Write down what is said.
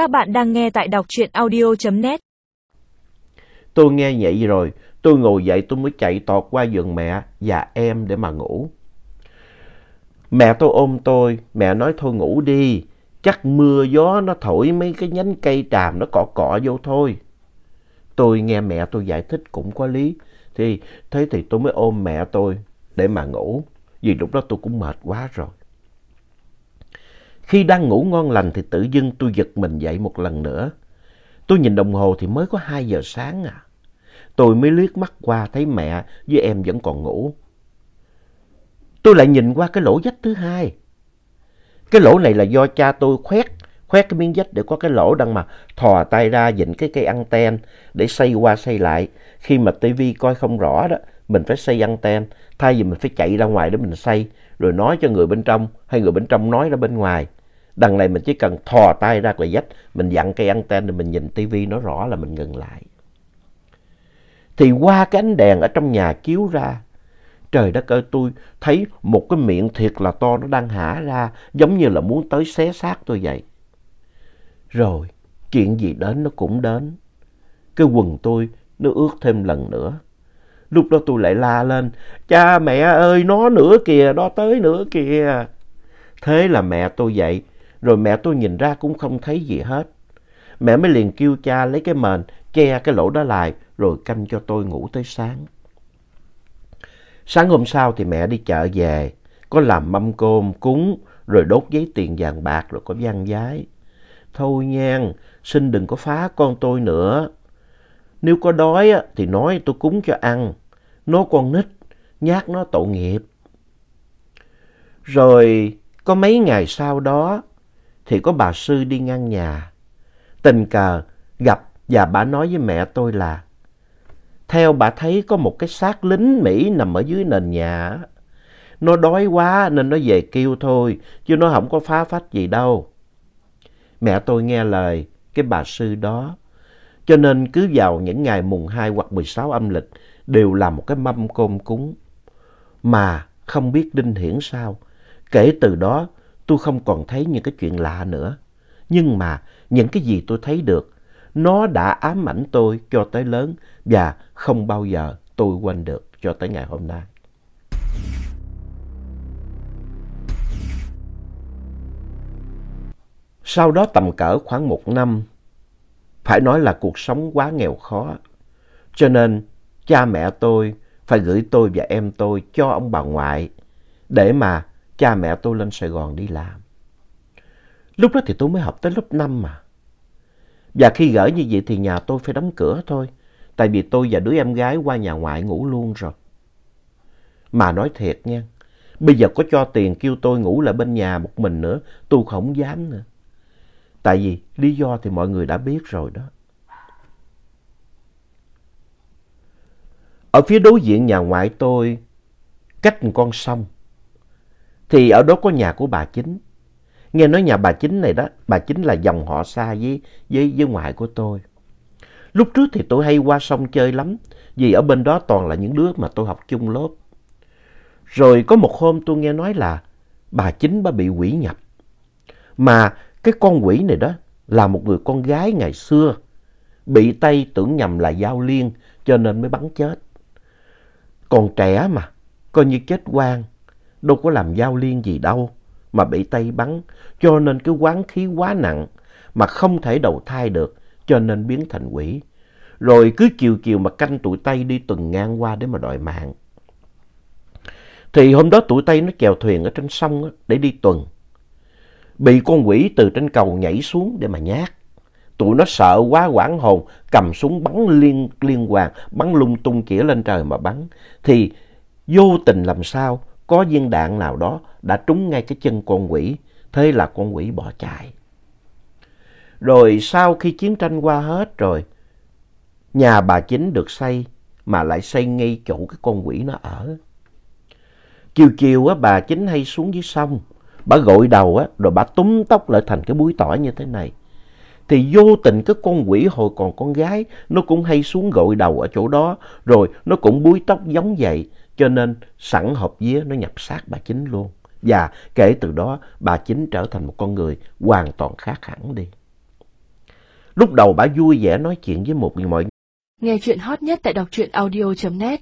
Các bạn đang nghe tại đọc truyện audio.net. Tôi nghe vậy rồi, tôi ngồi dậy tôi mới chạy tọt qua giường mẹ và em để mà ngủ. Mẹ tôi ôm tôi, mẹ nói thôi ngủ đi, chắc mưa gió nó thổi mấy cái nhánh cây tràm nó cọ cọ vô thôi. Tôi nghe mẹ tôi giải thích cũng có lý, thì thế thì tôi mới ôm mẹ tôi để mà ngủ, vì lúc đó tôi cũng mệt quá rồi. Khi đang ngủ ngon lành thì tự dưng tôi giật mình dậy một lần nữa. Tôi nhìn đồng hồ thì mới có 2 giờ sáng à. Tôi mới liếc mắt qua thấy mẹ với em vẫn còn ngủ. Tôi lại nhìn qua cái lỗ vách thứ hai. Cái lỗ này là do cha tôi khoét, khoét cái miếng vách để có cái lỗ đang mà thò tay ra dịnh cái cây anten để xây qua xây lại. Khi mà tivi coi không rõ đó, mình phải xây anten, thay vì mình phải chạy ra ngoài để mình xây, rồi nói cho người bên trong, hay người bên trong nói ra bên ngoài. Đằng này mình chỉ cần thò tay ra ngoài dách, mình dặn cây anten rồi mình nhìn tivi nó rõ là mình ngừng lại. Thì qua cái ánh đèn ở trong nhà chiếu ra, trời đất ơi tôi thấy một cái miệng thiệt là to nó đang hả ra, giống như là muốn tới xé xác tôi vậy. Rồi, chuyện gì đến nó cũng đến. Cái quần tôi nó ướt thêm lần nữa. Lúc đó tôi lại la lên, cha mẹ ơi nó nữa kìa, nó tới nữa kìa. Thế là mẹ tôi dậy, rồi mẹ tôi nhìn ra cũng không thấy gì hết. Mẹ mới liền kêu cha lấy cái mền che cái lỗ đó lại rồi canh cho tôi ngủ tới sáng. Sáng hôm sau thì mẹ đi chợ về, có làm mâm cơm cúng rồi đốt giấy tiền vàng bạc rồi có văn giái. Thôi nhan, xin đừng có phá con tôi nữa. Nếu có đói thì nói tôi cúng cho ăn. Nó con nít, nhát nó tội nghiệp. Rồi có mấy ngày sau đó thì có bà sư đi ngang nhà. Tình cờ gặp và bà nói với mẹ tôi là theo bà thấy có một cái xác lính Mỹ nằm ở dưới nền nhà. Nó đói quá nên nó về kêu thôi, chứ nó không có phá phách gì đâu. Mẹ tôi nghe lời cái bà sư đó. Cho nên cứ vào những ngày mùng 2 hoặc 16 âm lịch đều làm một cái mâm cơm cúng. Mà không biết đinh hiển sao. Kể từ đó tôi không còn thấy những cái chuyện lạ nữa. Nhưng mà những cái gì tôi thấy được, nó đã ám ảnh tôi cho tới lớn và không bao giờ tôi quên được cho tới ngày hôm nay. Sau đó tầm cỡ khoảng một năm, phải nói là cuộc sống quá nghèo khó. Cho nên cha mẹ tôi phải gửi tôi và em tôi cho ông bà ngoại để mà cha mẹ tôi lên Sài Gòn đi làm. Lúc đó thì tôi mới học tới lớp 5 mà. Và khi gửi như vậy thì nhà tôi phải đóng cửa thôi. Tại vì tôi và đứa em gái qua nhà ngoại ngủ luôn rồi. Mà nói thiệt nha, bây giờ có cho tiền kêu tôi ngủ lại bên nhà một mình nữa, tôi không dám nữa. Tại vì lý do thì mọi người đã biết rồi đó. Ở phía đối diện nhà ngoại tôi, cách một con sông, thì ở đó có nhà của bà Chính. Nghe nói nhà bà Chính này đó, bà Chính là dòng họ xa với, với, với ngoại của tôi. Lúc trước thì tôi hay qua sông chơi lắm, vì ở bên đó toàn là những đứa mà tôi học chung lớp. Rồi có một hôm tôi nghe nói là bà Chính bà bị quỷ nhập. Mà cái con quỷ này đó là một người con gái ngày xưa, bị Tây tưởng nhầm là Giao Liên cho nên mới bắn chết. Còn trẻ mà, coi như chết quang, đâu có làm Giao Liên gì đâu mà bị tay bắn, cho nên cái quán khí quá nặng mà không thể đầu thai được, cho nên biến thành quỷ. Rồi cứ chiều chiều mà canh tụi Tây đi tuần ngang qua để mà đòi mạng. Thì hôm đó tụi Tây nó chèo thuyền ở trên sông để đi tuần. Bị con quỷ từ trên cầu nhảy xuống để mà nhát. Tụi nó sợ quá quảng hồn, cầm súng bắn liên, liên hoàn, bắn lung tung chĩa lên trời mà bắn. Thì vô tình làm sao có viên đạn nào đó đã trúng ngay cái chân con quỷ, thế là con quỷ bỏ chạy. Rồi sau khi chiến tranh qua hết rồi, nhà bà chính được xây mà lại xây ngay chỗ cái con quỷ nó ở. Chiều chiều á, bà chính hay xuống dưới sông, bà gội đầu á, rồi bà túm tóc lại thành cái búi tỏi như thế này. Thì vô tình cái con quỷ hồi còn con gái, nó cũng hay xuống gội đầu ở chỗ đó, rồi nó cũng búi tóc giống vậy cho nên sẵn hộp vía nó nhập xác bà Chính luôn. Và kể từ đó, bà Chính trở thành một con người hoàn toàn khác hẳn đi. Lúc đầu bà vui vẻ nói chuyện với một người mọi người Nghe chuyện hot nhất tại đọc truyện audio.net